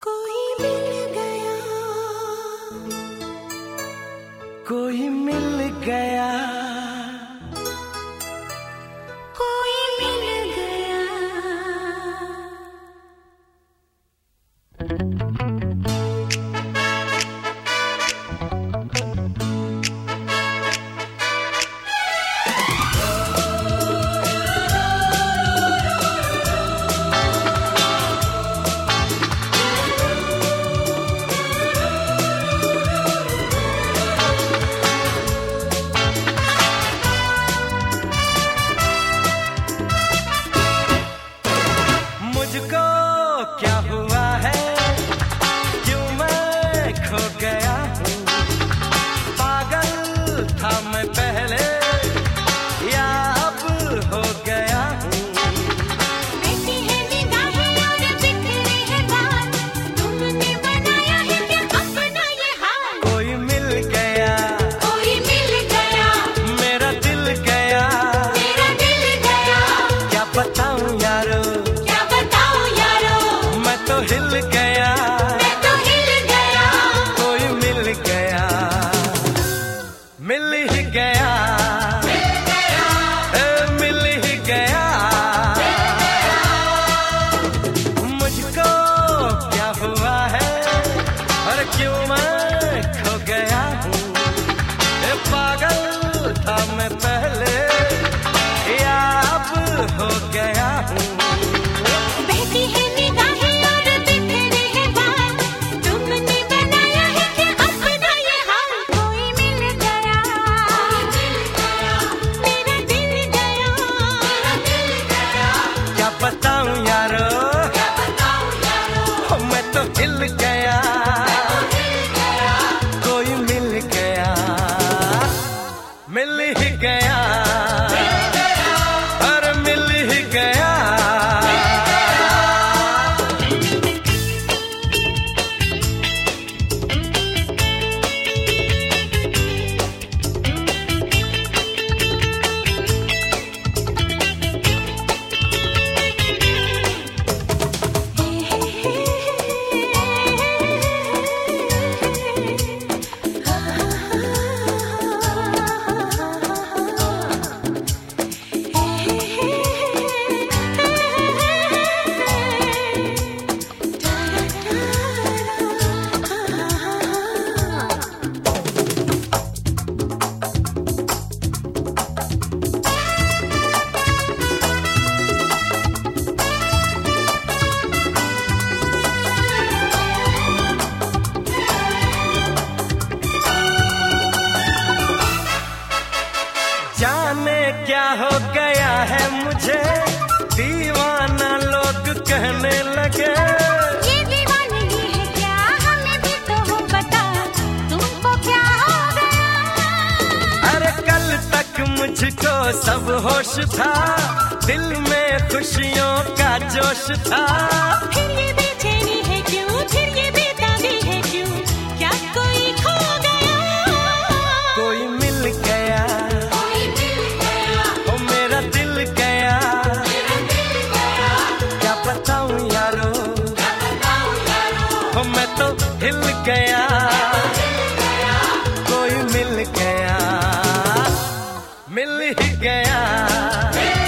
Good. था मैं पहले। या अब हो गया हूँ। मुझको तो सब होश था। दिल में खुशियों का जोश था। फिर ये बेचैनी है क्यों? फिर ये बेताबी है क्यों? क्या कोई खो गया? कोई मिल गया। कोई मिल गया। ओ मेरा दिल गया। क्या बताऊँ यारो? क्या बताऊँ यारो? ओ मैं तो हिल गया। गया।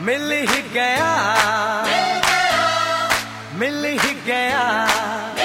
मिल ही गया। मिल ही गया।